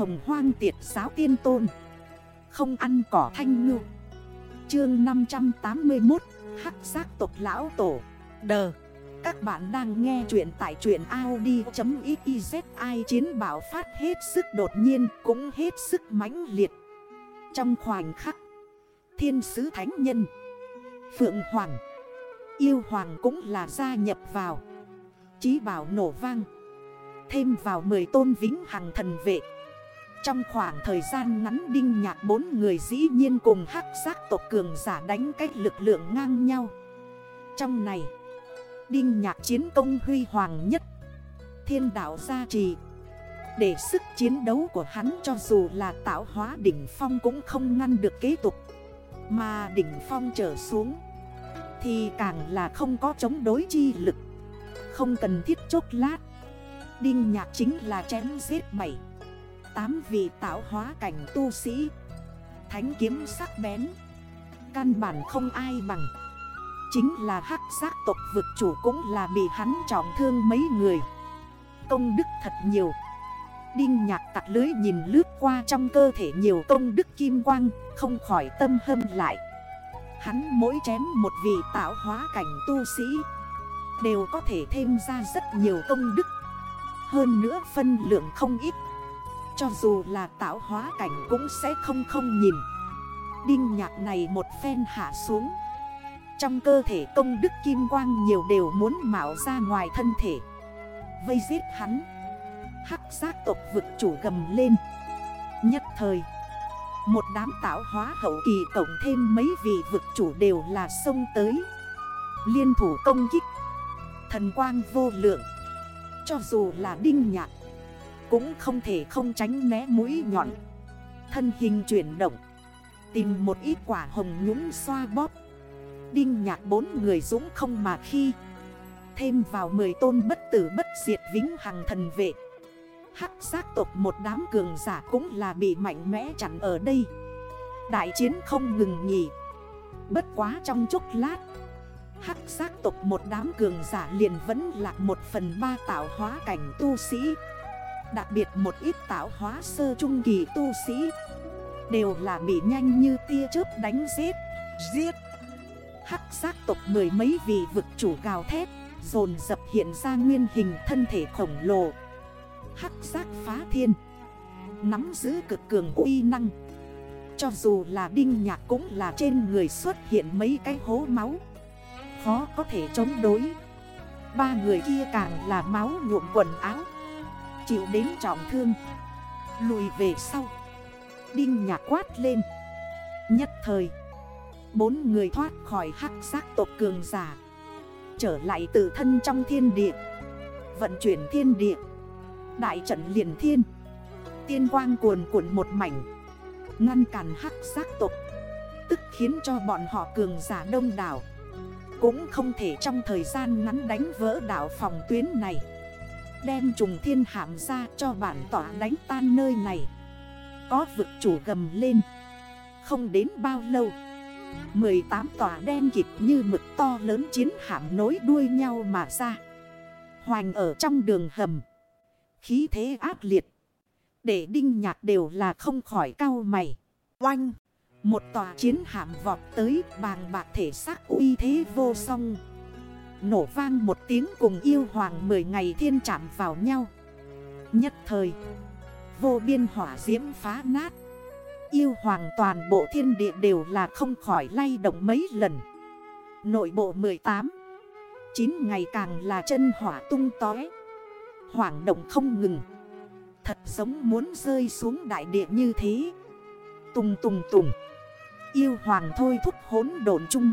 hồng hoang tiệt giáo tiên tôn. Không ăn cỏ thanh ngư. Chương 581 Hắc giác tộc lão tổ. Đờ. Các bạn đang nghe chuyện tại truyện Audi.xyz Ai chiến bảo phát hết sức đột nhiên, cũng hết sức mãnh liệt. Trong khoảnh khắc, Thiên sứ thánh nhân, Phượng Hoàng, Yêu Hoàng cũng là gia nhập vào. Chí bảo nổ vang. Thêm vào 10 tôn vĩnh hằng thần vệ. Trong khoảng thời gian ngắn đinh nhạc bốn người dĩ nhiên cùng hắc giác tộc cường giả đánh cách lực lượng ngang nhau. Trong này, đinh nhạc chiến công huy hoàng nhất, thiên đạo gia trì. Để sức chiến đấu của hắn cho dù là tạo hóa đỉnh phong cũng không ngăn được kế tục. Mà đỉnh phong trở xuống, thì càng là không có chống đối chi lực. Không cần thiết chốc lát, đinh nhạc chính là chém giết bảy 8 vị tạo hóa cảnh tu sĩ. Thánh kiếm sắc bén. Căn bản không ai bằng. Chính là hắc giác tộc vực chủ cũng là bị hắn trọng thương mấy người. Công đức thật nhiều. Đinh nhạc tặc lưới nhìn lướt qua trong cơ thể nhiều công đức kim quang, Không khỏi tâm hâm lại. Hắn mỗi chém một vị tạo hóa cảnh tu sĩ, Đều có thể thêm ra rất nhiều công đức. Hơn nữa phân lượng không ít. Cho dù là tạo hóa cảnh cũng sẽ không không nhìn. Đinh nhạc này một phen hạ xuống. Trong cơ thể công đức kim quang nhiều đều muốn mạo ra ngoài thân thể. Vây giết hắn. Hắc giác tộc vực chủ gầm lên. Nhất thời, Một đám tạo hóa hậu kỳ cộng thêm mấy vị vực chủ đều là sông tới. Liên thủ công kích. Thần quang vô lượng. Cho dù là đinh nhạc cũng không thể không tránh né mũi nhọn. Thân hình chuyển động, Tìm một ít quả hồng nhũng xoa bóp. Đinh nhạc bốn người dũng không mà khi, Thêm vào 10 tôn bất tử bất diệt vĩnh hằng thần vệ. Hắc giác tộc một đám cường giả cũng là bị mạnh mẽ chặn ở đây. Đại chiến không ngừng nghỉ. Bất quá trong chốc lát, Hắc giác tộc một đám cường giả liền vẫn lạc một phần ba tạo hóa cảnh tu sĩ. Đặc biệt một ít tạo hóa sơ trung kỳ tu sĩ. Đều là bị nhanh như tia chớp đánh giết. Giết. Hắc giác tộc mười mấy vị vực chủ gào thét, Dồn dập hiện ra nguyên hình thân thể khổng lồ. Hắc giác phá thiên. Nắm giữ cực cường uy năng. Cho dù là đinh nhạc cũng là trên người xuất hiện mấy cái hố máu. Khó có thể chống đối. Ba người kia càng là máu nhuộm quần áo. Chịu đến trọng thương. Lùi về sau. Đinh nhạc quát lên. Nhất thời, Bốn người thoát khỏi hắc giác tộc cường giả. Trở lại tự thân trong thiên địa. Vận chuyển thiên địa. Đại trận liền thiên. Tiên quang cuồn cuộn một mảnh. Ngăn cản hắc giác tộc. Tức khiến cho bọn họ cường giả đông đảo. Cũng không thể trong thời gian ngắn đánh vỡ đảo phòng tuyến này. Đem trùng thiên hạm ra cho bản tỏa đánh tan nơi này. Có vực chủ gầm lên. Không đến bao lâu 18 tòa đen kịp như mực to lớn chiến hạm nối đuôi nhau mà ra. Hoành ở trong đường hầm. Khí thế ác liệt. Để đinh nhạc đều là không khỏi cao mày. Oanh! Một tòa chiến hạm vọt tới, bàng bạc thể xác uy thế vô song. Nổ vang một tiếng cùng yêu hoàng 10 ngày thiên chạm vào nhau. Nhất thời, Vô biên hỏa diễm phá nát. Yêu hoàng toàn bộ thiên địa đều là không khỏi lay động mấy lần. Nội bộ 18 9 ngày càng là chân hỏa tung tói Hoảng động không ngừng. Thật giống muốn rơi xuống đại địa như thế. Tùng tùng tùng. Yêu hoàng thôi thúc hốn đồn chung.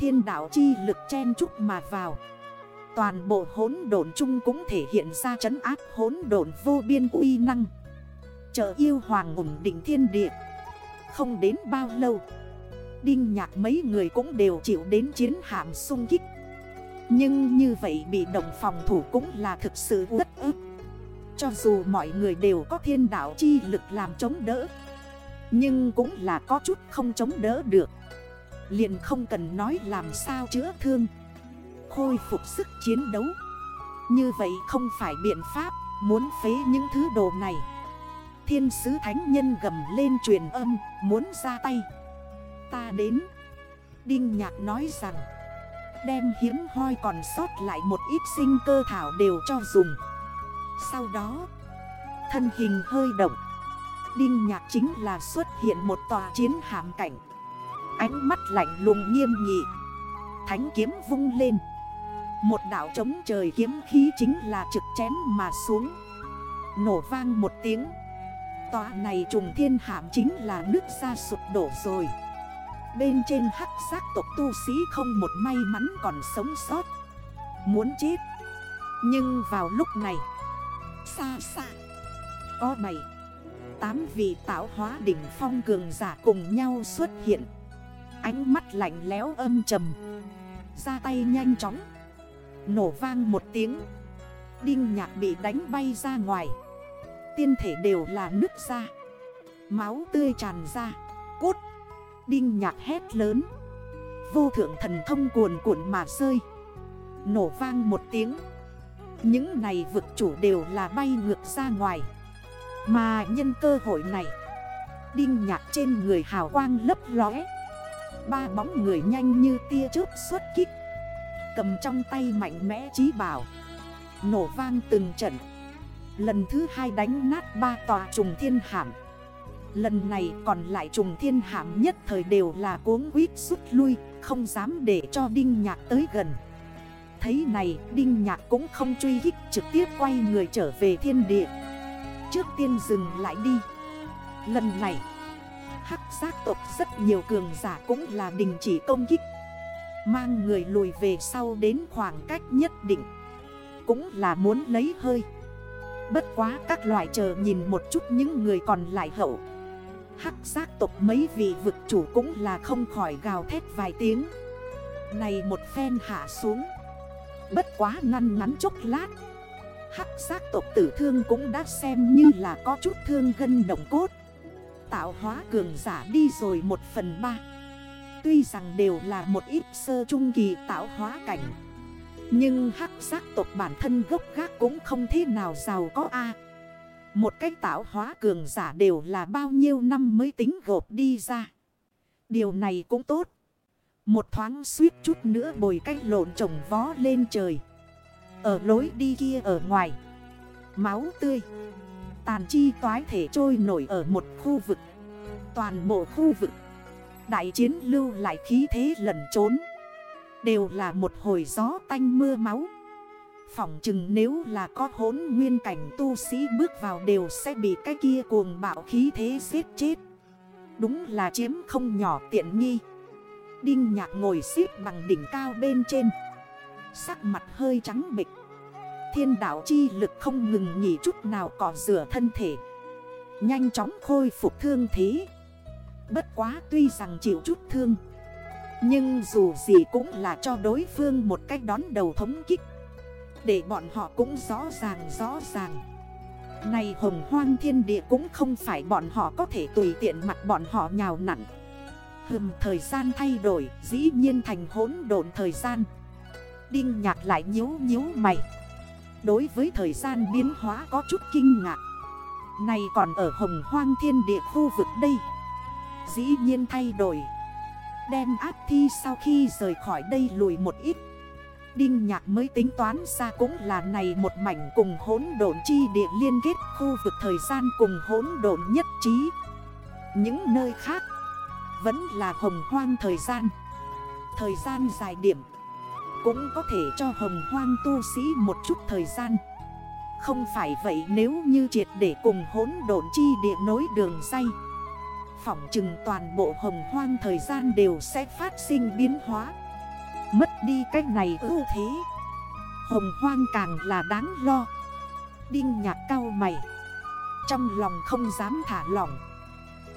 Thiên đảo chi lực chen chúc mà vào. Toàn bộ hốn đồn chung cũng thể hiện ra trấn áp hốn đồn vô biên uy năng. Chợ yêu hoàng ủng định thiên địa. Không đến bao lâu, Đinh nhạc mấy người cũng đều chịu đến chiến hạm sung kích. Nhưng như vậy bị động phòng thủ cũng là thực sự rất ức. Cho dù mọi người đều có thiên đảo chi lực làm chống đỡ, nhưng cũng là có chút không chống đỡ được. Liền không cần nói làm sao chữa thương. Khôi phục sức chiến đấu. Như vậy không phải biện pháp, Muốn phế những thứ đồ này. Thiên sứ thánh nhân gầm lên truyền âm, Muốn ra tay. Ta đến. Đinh nhạc nói rằng, Đem hiếm hoi còn sót lại một ít sinh cơ thảo đều cho dùng. Sau đó, Thân hình hơi động. Đinh nhạc chính là xuất hiện một tòa chiến hàm cảnh. Ánh mắt lạnh lùng nghiêm nghị. Thánh kiếm vung lên. Một đảo trống trời kiếm khí chính là trực chém mà xuống. Nổ vang một tiếng. Tòa này trùng thiên hạm chính là nước ra sụp đổ rồi. Bên trên hắc xác tộc tu sĩ không một may mắn còn sống sót. Muốn chết. Nhưng vào lúc này, Xa xa, Có bảy, Tám vị tạo hóa đỉnh phong cường giả cùng nhau xuất hiện. Ánh mắt lạnh lẽo âm trầm. Ra tay nhanh chóng. Nổ vang một tiếng. Đinh nhạc bị đánh bay ra ngoài. Tiên thể đều là nước ra. Máu tươi tràn ra. Cút. Đinh nhạc hét lớn. Vô thượng thần thông cuồn cuộn mà rơi. Nổ vang một tiếng. Những này vực chủ đều là bay ngược ra ngoài. Mà nhân cơ hội này, Đinh nhạc trên người hào quang lấp lóe. Ba bóng người nhanh như tia chớp xuất kích. Cầm trong tay mạnh mẽ trí bảo. Nổ vang từng trận. Lần thứ hai đánh nát ba tòa trùng thiên hạm. Lần này còn lại trùng thiên hạm nhất thời đều là cuốn quýt rút lui, Không dám để cho Đinh Nhạc tới gần. Thấy này, Đinh Nhạc cũng không truy hích trực tiếp quay người trở về thiên địa. Trước tiên dừng lại đi. Lần này Hắc giác tộc rất nhiều cường giả cũng là đình chỉ công kích. Mang người lùi về sau đến khoảng cách nhất định. Cũng là muốn lấy hơi. Bất quá các loại chờ nhìn một chút những người còn lại hậu. Hắc giác tộc mấy vị vực chủ cũng là không khỏi gào thét vài tiếng. Này một phen hạ xuống. Bất quá ngăn ngắn chốc lát. Hắc giác tộc tử thương cũng đã xem như là có chút thương gân động cốt. Tạo hóa cường giả đi rồi một phần ba Tuy rằng đều là một ít sơ trung kỳ tạo hóa cảnh, Nhưng hắc giác tộc bản thân gốc gác cũng không thế nào giàu có a một cách tạo hóa cường giả đều là bao nhiêu năm mới tính gộp đi ra. Điều này cũng tốt. Một thoáng suýt chút nữa bồi cách lộn trồng vó lên trời. Ở lối đi kia ở ngoài. Máu tươi. Tàn chi toái thể trôi nổi ở một khu vực. Toàn bộ khu vực. Đại chiến lưu lại khí thế lẩn trốn. Đều là một hồi gió tanh mưa máu. Phỏng chừng nếu là có hốn nguyên cảnh tu sĩ bước vào đều sẽ bị cái kia cuồng bạo khí thế giết chết. Đúng là chiếm không nhỏ tiện nghi. Đinh nhạc ngồi xếp bằng đỉnh cao bên trên. Sắc mặt hơi trắng bịch. Thiên đảo chi lực không ngừng nghỉ chút nào cỏ rửa thân thể. Nhanh chóng khôi phục thương thế. Bất quá tuy rằng chịu chút thương. Nhưng dù gì cũng là cho đối phương một cách đón đầu thống kích. Để bọn họ cũng rõ ràng rõ ràng Này hồng hoang thiên địa cũng không phải bọn họ có thể tùy tiện mặt bọn họ nhào nặn Hừm, thời gian thay đổi, dĩ nhiên thành hỗn độn thời gian Đinh nhạc lại nhíu nhíu mày Đối với thời gian biến hóa có chút kinh ngạc. Này còn ở hồng hoang thiên địa khu vực đây. Dĩ nhiên thay đổi. Đem áp thi sau khi rời khỏi đây lùi một ít. Đinh nhạc mới tính toán ra cũng là này một mảnh cùng hỗn độn chi địa liên kết khu vực thời gian cùng hỗn độn nhất trí. Những nơi khác vẫn là hồng hoang thời gian. Thời gian dài điểm cũng có thể cho hồng hoang tu sĩ một chút thời gian. Không phải vậy nếu như triệt để cùng hỗn độn chi địa nối đường dây. Phỏng chừng toàn bộ hồng hoang thời gian đều sẽ phát sinh biến hóa. Mất đi cách này ưu thế, Hồng hoang càng là đáng lo Đinh nhạc cao mày, Trong lòng không dám thả lỏng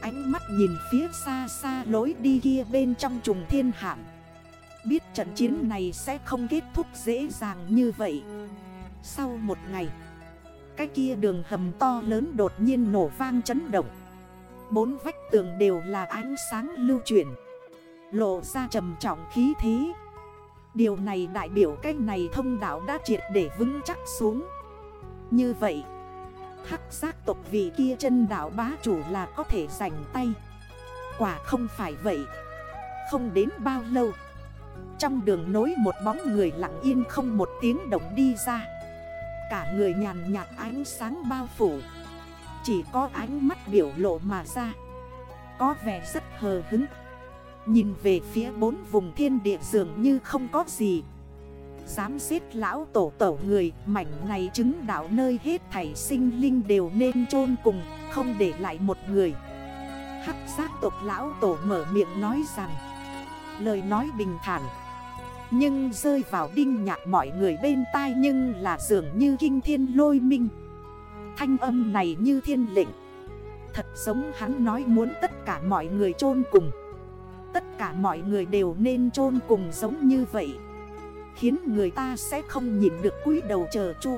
Ánh mắt nhìn phía xa xa lối đi kia bên trong trùng thiên hạm Biết trận chiến này sẽ không kết thúc dễ dàng như vậy. Sau một ngày, Cái kia đường hầm to lớn đột nhiên nổ vang chấn động. Bốn vách tường đều là ánh sáng lưu chuyển, Lộ ra trầm trọng khí thế. Điều này đại biểu cái này thông đạo đã triệt để vững chắc xuống. Như vậy, Hắc giác tộc vị kia chân đảo bá chủ là có thể giành tay. Quả không phải vậy, Không đến bao lâu trong đường nối một bóng người lặng yên không một tiếng động đi ra. Cả người nhàn nhạt ánh sáng bao phủ. Chỉ có ánh mắt biểu lộ mà ra. Có vẻ rất hờ hứng. Nhìn về phía bốn vùng thiên địa dường như không có gì. Dám giết lão tổ tổ người, Mảnh này chứng đạo nơi hết thảy sinh linh đều nên chôn cùng, Không để lại một người. Hắc giác tộc lão tổ mở miệng nói rằng Lời nói bình thản. Nhưng rơi vào đinh nhạc mọi người bên tai Nhưng là dường như kinh thiên lôi minh. Thanh âm này như thiên lệnh. Thật giống hắn nói muốn tất cả mọi người chôn cùng. Tất cả mọi người đều nên chôn cùng giống như vậy. Khiến người ta sẽ không nhìn được cúi đầu chờ chu.